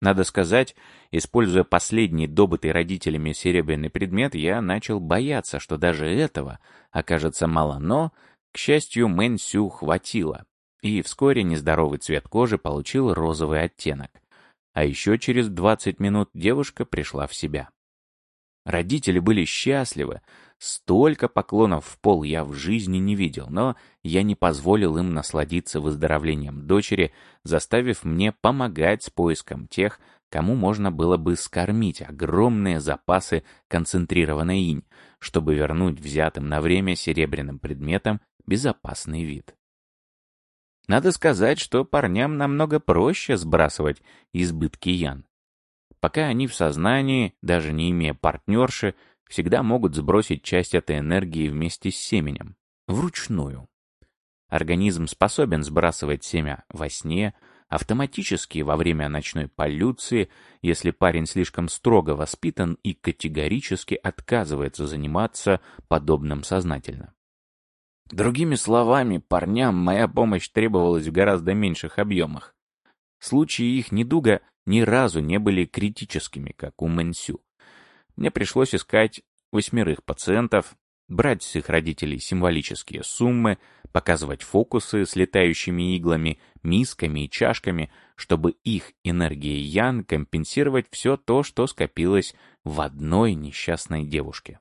Надо сказать, используя последний добытый родителями серебряный предмет, я начал бояться, что даже этого окажется мало, но, к счастью, Мэн Сю хватило, и вскоре нездоровый цвет кожи получил розовый оттенок. А еще через 20 минут девушка пришла в себя. Родители были счастливы. Столько поклонов в пол я в жизни не видел, но я не позволил им насладиться выздоровлением дочери, заставив мне помогать с поиском тех, кому можно было бы скормить огромные запасы концентрированной инь, чтобы вернуть взятым на время серебряным предметам безопасный вид. Надо сказать, что парням намного проще сбрасывать избытки ян. Пока они в сознании, даже не имея партнерши, всегда могут сбросить часть этой энергии вместе с семенем. Вручную. Организм способен сбрасывать семя во сне, автоматически во время ночной полюции, если парень слишком строго воспитан и категорически отказывается заниматься подобным сознательно. Другими словами, парням моя помощь требовалась в гораздо меньших объемах. Случаи их недуга ни разу не были критическими, как у Мэнсю. Мне пришлось искать восьмерых пациентов, брать с их родителей символические суммы, показывать фокусы с летающими иглами, мисками и чашками, чтобы их энергией Ян компенсировать все то, что скопилось в одной несчастной девушке.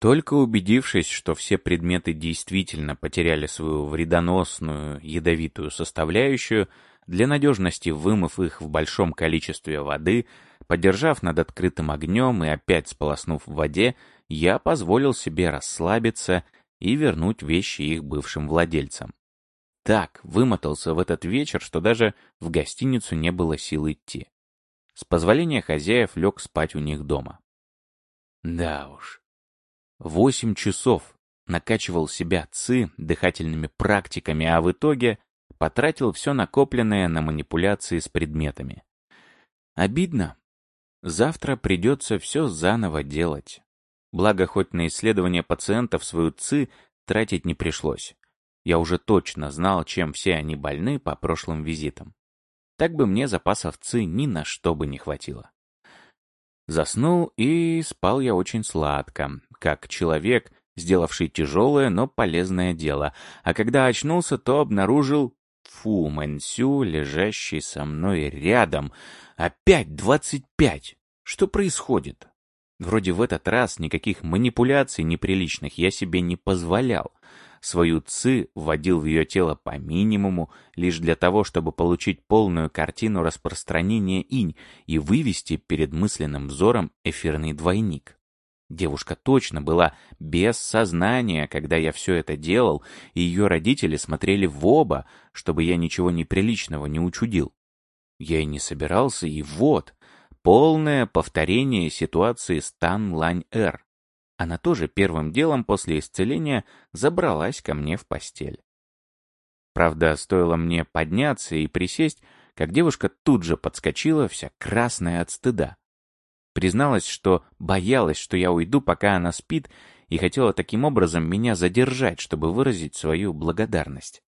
Только убедившись, что все предметы действительно потеряли свою вредоносную, ядовитую составляющую, для надежности вымыв их в большом количестве воды, подержав над открытым огнем и опять сполоснув в воде, я позволил себе расслабиться и вернуть вещи их бывшим владельцам. Так вымотался в этот вечер, что даже в гостиницу не было сил идти. С позволения хозяев лег спать у них дома. Да уж. Восемь часов накачивал себя ЦИ дыхательными практиками, а в итоге потратил все накопленное на манипуляции с предметами. Обидно. Завтра придется все заново делать. Благо, хоть на исследование пациентов свою ЦИ тратить не пришлось. Я уже точно знал, чем все они больны по прошлым визитам. Так бы мне запасов ЦИ ни на что бы не хватило. Заснул, и спал я очень сладко, как человек, сделавший тяжелое, но полезное дело, а когда очнулся, то обнаружил Фу, Мэнсю, лежащий со мной рядом. Опять двадцать пять! Что происходит? Вроде в этот раз никаких манипуляций неприличных я себе не позволял. Свою ци вводил в ее тело по минимуму, лишь для того, чтобы получить полную картину распространения инь и вывести перед мысленным взором эфирный двойник. Девушка точно была без сознания, когда я все это делал, и ее родители смотрели в оба, чтобы я ничего неприличного не учудил. Я и не собирался, и вот, Полное повторение ситуации с Тан Лань Эр. Она тоже первым делом после исцеления забралась ко мне в постель. Правда, стоило мне подняться и присесть, как девушка тут же подскочила, вся красная от стыда. Призналась, что боялась, что я уйду, пока она спит, и хотела таким образом меня задержать, чтобы выразить свою благодарность.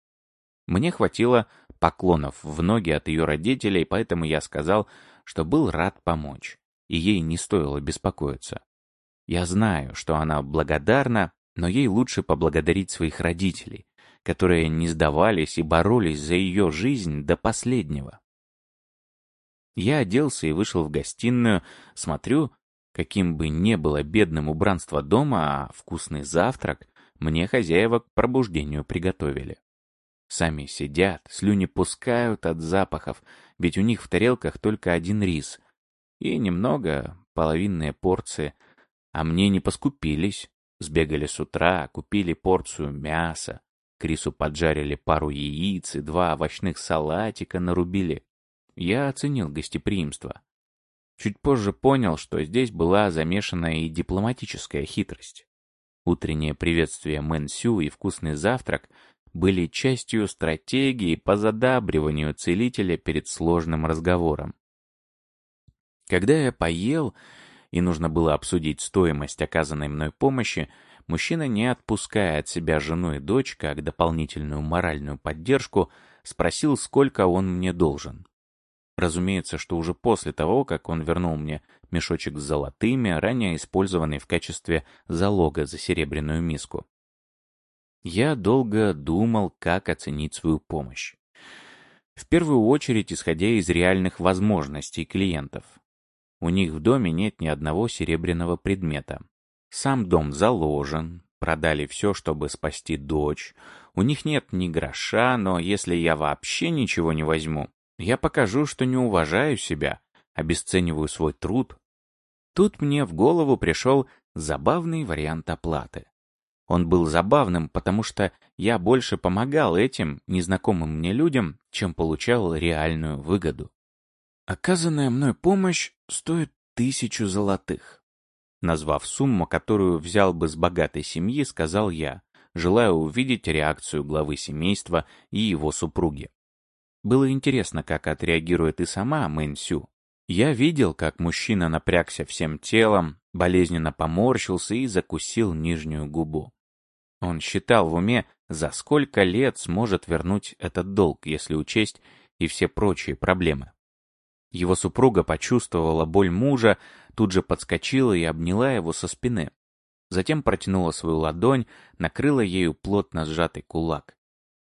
Мне хватило поклонов в ноги от ее родителей, поэтому я сказал, что был рад помочь, и ей не стоило беспокоиться. Я знаю, что она благодарна, но ей лучше поблагодарить своих родителей, которые не сдавались и боролись за ее жизнь до последнего. Я оделся и вышел в гостиную, смотрю, каким бы ни было бедным убранство дома, а вкусный завтрак мне хозяева к пробуждению приготовили. Сами сидят, слюни пускают от запахов, ведь у них в тарелках только один рис. И немного, половинные порции. А мне не поскупились. Сбегали с утра, купили порцию мяса. К рису поджарили пару яиц и два овощных салатика нарубили. Я оценил гостеприимство. Чуть позже понял, что здесь была замешана и дипломатическая хитрость. Утреннее приветствие Мэн Сю и вкусный завтрак — были частью стратегии по задабриванию целителя перед сложным разговором. Когда я поел, и нужно было обсудить стоимость оказанной мной помощи, мужчина, не отпуская от себя жену и дочь как дополнительную моральную поддержку, спросил, сколько он мне должен. Разумеется, что уже после того, как он вернул мне мешочек с золотыми, ранее использованный в качестве залога за серебряную миску. Я долго думал, как оценить свою помощь. В первую очередь, исходя из реальных возможностей клиентов. У них в доме нет ни одного серебряного предмета. Сам дом заложен, продали все, чтобы спасти дочь. У них нет ни гроша, но если я вообще ничего не возьму, я покажу, что не уважаю себя, обесцениваю свой труд. Тут мне в голову пришел забавный вариант оплаты. Он был забавным, потому что я больше помогал этим незнакомым мне людям, чем получал реальную выгоду. Оказанная мной помощь стоит тысячу золотых. Назвав сумму, которую взял бы с богатой семьи, сказал я, желая увидеть реакцию главы семейства и его супруги. Было интересно, как отреагирует и сама Мэнсю. Я видел, как мужчина напрягся всем телом, болезненно поморщился и закусил нижнюю губу. Он считал в уме, за сколько лет сможет вернуть этот долг, если учесть и все прочие проблемы. Его супруга почувствовала боль мужа, тут же подскочила и обняла его со спины. Затем протянула свою ладонь, накрыла ею плотно сжатый кулак.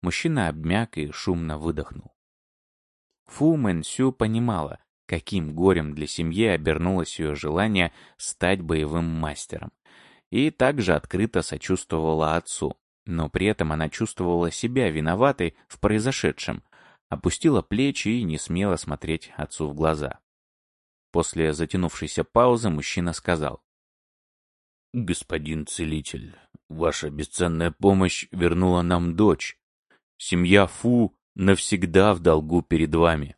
Мужчина обмяк и шумно выдохнул. Фу Мэн Сю понимала, каким горем для семьи обернулось ее желание стать боевым мастером и также открыто сочувствовала отцу, но при этом она чувствовала себя виноватой в произошедшем, опустила плечи и не смела смотреть отцу в глаза. После затянувшейся паузы мужчина сказал. «Господин целитель, ваша бесценная помощь вернула нам дочь. Семья Фу навсегда в долгу перед вами.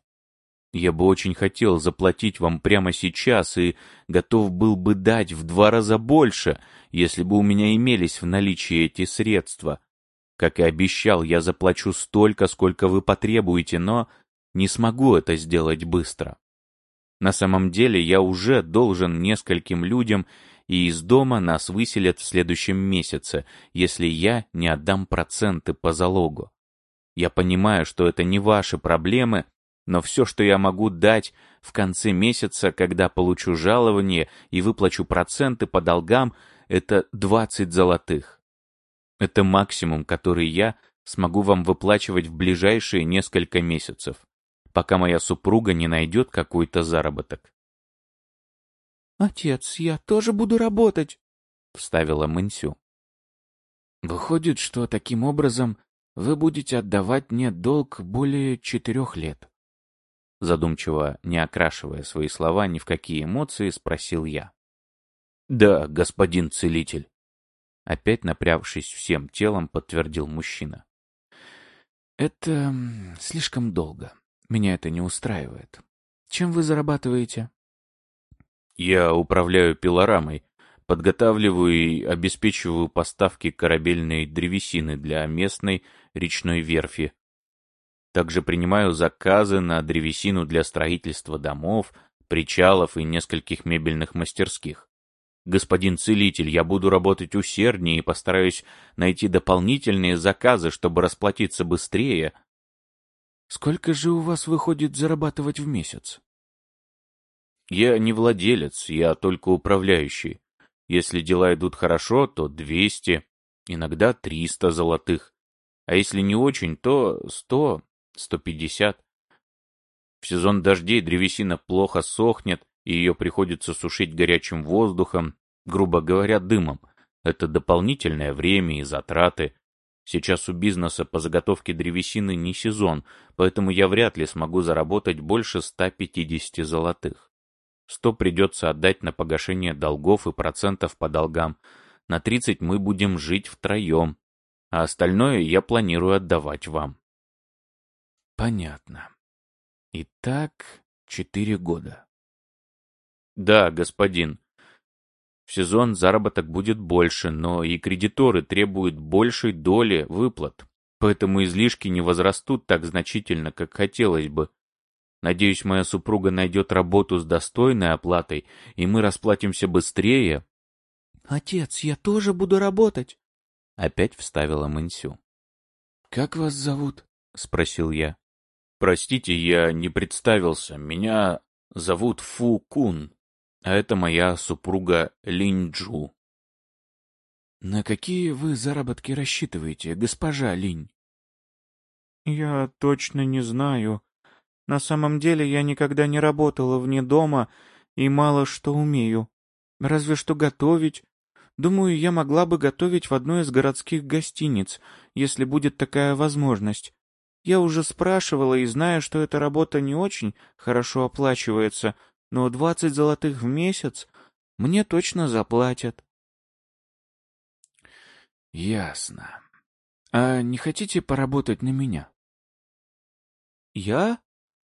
Я бы очень хотел заплатить вам прямо сейчас и готов был бы дать в два раза больше, если бы у меня имелись в наличии эти средства. Как и обещал, я заплачу столько, сколько вы потребуете, но не смогу это сделать быстро. На самом деле я уже должен нескольким людям, и из дома нас выселят в следующем месяце, если я не отдам проценты по залогу. Я понимаю, что это не ваши проблемы, но все, что я могу дать в конце месяца, когда получу жалование и выплачу проценты по долгам, это 20 золотых. Это максимум, который я смогу вам выплачивать в ближайшие несколько месяцев, пока моя супруга не найдет какой-то заработок. «Отец, я тоже буду работать», — вставила Мэнсю. «Выходит, что таким образом вы будете отдавать мне долг более четырех лет задумчиво, не окрашивая свои слова ни в какие эмоции, спросил я. «Да, господин целитель», — опять напрягшись всем телом, подтвердил мужчина. «Это слишком долго. Меня это не устраивает. Чем вы зарабатываете?» «Я управляю пилорамой, подготавливаю и обеспечиваю поставки корабельной древесины для местной речной верфи также принимаю заказы на древесину для строительства домов, причалов и нескольких мебельных мастерских. Господин целитель, я буду работать усерднее и постараюсь найти дополнительные заказы, чтобы расплатиться быстрее. Сколько же у вас выходит зарабатывать в месяц? Я не владелец, я только управляющий. Если дела идут хорошо, то 200, иногда 300 золотых. А если не очень, то 100 150. В сезон дождей древесина плохо сохнет, и ее приходится сушить горячим воздухом, грубо говоря, дымом. Это дополнительное время и затраты. Сейчас у бизнеса по заготовке древесины не сезон, поэтому я вряд ли смогу заработать больше 150 золотых. 100 придется отдать на погашение долгов и процентов по долгам. На 30 мы будем жить втроем, а остальное я планирую отдавать вам. Понятно. Итак, четыре года. Да, господин. В сезон заработок будет больше, но и кредиторы требуют большей доли выплат, поэтому излишки не возрастут так значительно, как хотелось бы. Надеюсь, моя супруга найдет работу с достойной оплатой, и мы расплатимся быстрее. — Отец, я тоже буду работать, — опять вставила Мэнсю. — Как вас зовут? — спросил я. Простите, я не представился. Меня зовут Фу Кун, а это моя супруга Линь Джу. На какие вы заработки рассчитываете, госпожа Линь? Я точно не знаю. На самом деле я никогда не работала вне дома и мало что умею. Разве что готовить. Думаю, я могла бы готовить в одной из городских гостиниц, если будет такая возможность. Я уже спрашивала и знаю, что эта работа не очень хорошо оплачивается, но двадцать золотых в месяц мне точно заплатят. Ясно. А не хотите поработать на меня? Я?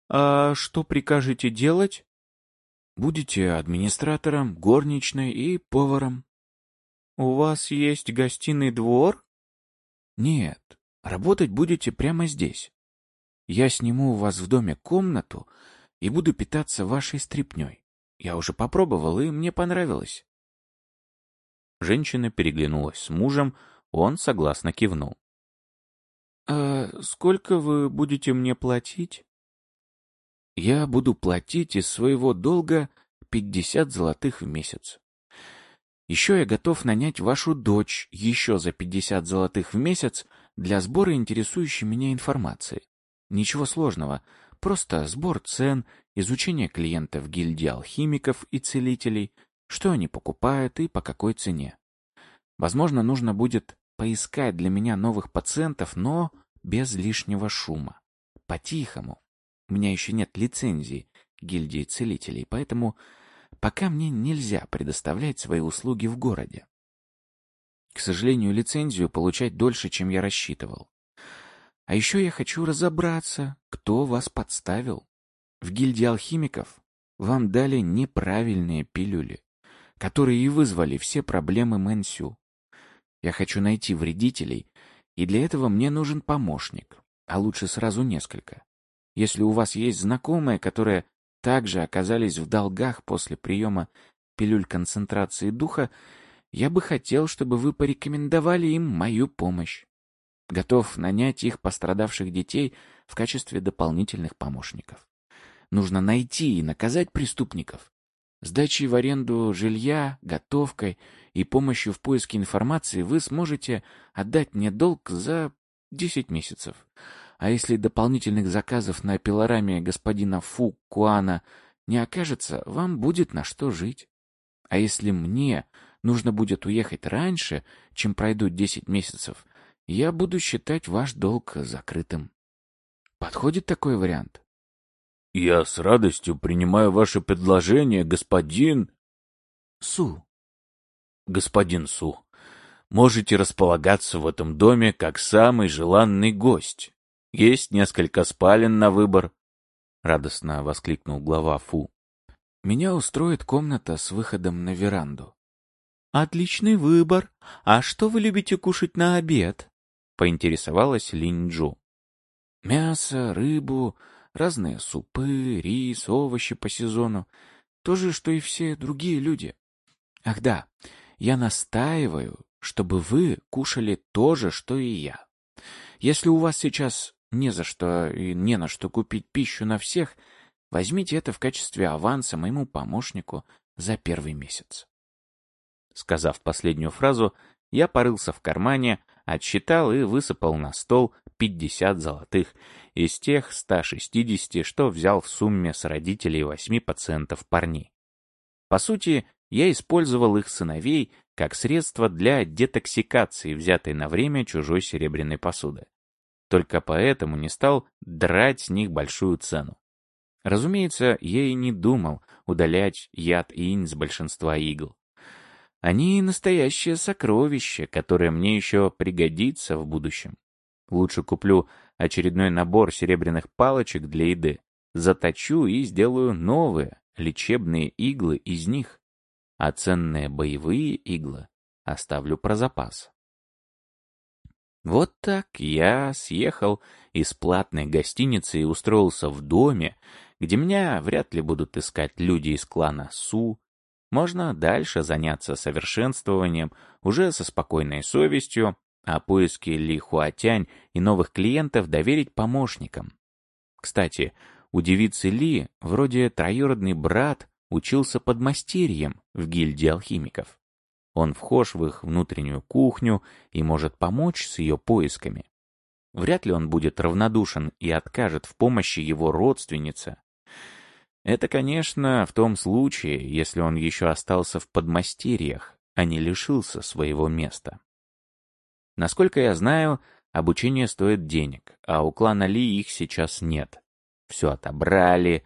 А что прикажете делать? Будете администратором, горничной и поваром. У вас есть гостиный двор? Нет, работать будете прямо здесь. Я сниму у вас в доме комнату и буду питаться вашей стряпнёй. Я уже попробовал, и мне понравилось. Женщина переглянулась с мужем, он согласно кивнул. «А сколько вы будете мне платить?» «Я буду платить из своего долга пятьдесят золотых в месяц. Еще я готов нанять вашу дочь еще за пятьдесят золотых в месяц для сбора интересующей меня информации. Ничего сложного, просто сбор цен, изучение клиентов гильдии алхимиков и целителей, что они покупают и по какой цене. Возможно, нужно будет поискать для меня новых пациентов, но без лишнего шума. По-тихому. У меня еще нет лицензии гильдии целителей, поэтому пока мне нельзя предоставлять свои услуги в городе. К сожалению, лицензию получать дольше, чем я рассчитывал. А еще я хочу разобраться, кто вас подставил. В гильдии алхимиков вам дали неправильные пилюли, которые и вызвали все проблемы Мэнсю. Я хочу найти вредителей, и для этого мне нужен помощник, а лучше сразу несколько. Если у вас есть знакомые, которые также оказались в долгах после приема пилюль концентрации духа, я бы хотел, чтобы вы порекомендовали им мою помощь готов нанять их пострадавших детей в качестве дополнительных помощников. Нужно найти и наказать преступников. Сдачей в аренду жилья, готовкой и помощью в поиске информации вы сможете отдать мне долг за 10 месяцев. А если дополнительных заказов на пилораме господина Фу Куана не окажется, вам будет на что жить. А если мне нужно будет уехать раньше, чем пройдут 10 месяцев, я буду считать ваш долг закрытым. Подходит такой вариант? Я с радостью принимаю ваше предложение, господин... Су. Господин Су, можете располагаться в этом доме как самый желанный гость. Есть несколько спален на выбор. Радостно воскликнул глава Фу. Меня устроит комната с выходом на веранду. Отличный выбор. А что вы любите кушать на обед? Поинтересовалась Линджу. Мясо, рыбу, разные супы, рис, овощи по сезону. То же, что и все другие люди. Ах да, я настаиваю, чтобы вы кушали то же, что и я. Если у вас сейчас не за что и не на что купить пищу на всех, возьмите это в качестве аванса моему помощнику за первый месяц. Сказав последнюю фразу, я порылся в кармане, отсчитал и высыпал на стол 50 золотых из тех 160, что взял в сумме с родителей восьми пациентов парней. По сути, я использовал их сыновей как средство для детоксикации, взятой на время чужой серебряной посуды. Только поэтому не стал драть с них большую цену. Разумеется, я и не думал удалять яд инь с большинства игл. Они настоящее сокровище, которое мне еще пригодится в будущем. Лучше куплю очередной набор серебряных палочек для еды, заточу и сделаю новые лечебные иглы из них, а ценные боевые иглы оставлю про запас. Вот так я съехал из платной гостиницы и устроился в доме, где меня вряд ли будут искать люди из клана Су, можно дальше заняться совершенствованием уже со спокойной совестью, а поиски Ли Хуатянь и новых клиентов доверить помощникам. Кстати, у девицы Ли вроде троюродный брат учился под мастерьем в гильдии алхимиков. Он вхож в их внутреннюю кухню и может помочь с ее поисками. Вряд ли он будет равнодушен и откажет в помощи его родственнице, это, конечно, в том случае, если он еще остался в подмастерьях, а не лишился своего места. Насколько я знаю, обучение стоит денег, а у клана Ли их сейчас нет. Все отобрали.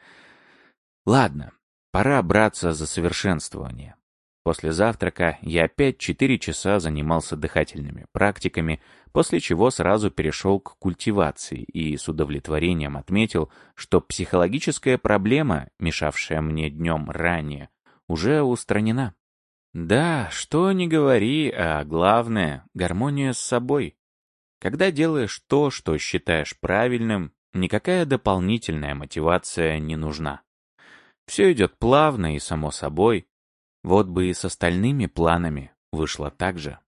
Ладно, пора браться за совершенствование. После завтрака я опять четыре часа занимался дыхательными практиками, после чего сразу перешел к культивации и с удовлетворением отметил, что психологическая проблема, мешавшая мне днем ранее, уже устранена. Да, что ни говори, а главное — гармония с собой. Когда делаешь то, что считаешь правильным, никакая дополнительная мотивация не нужна. Все идет плавно и само собой, вот бы и с остальными планами вышло так же.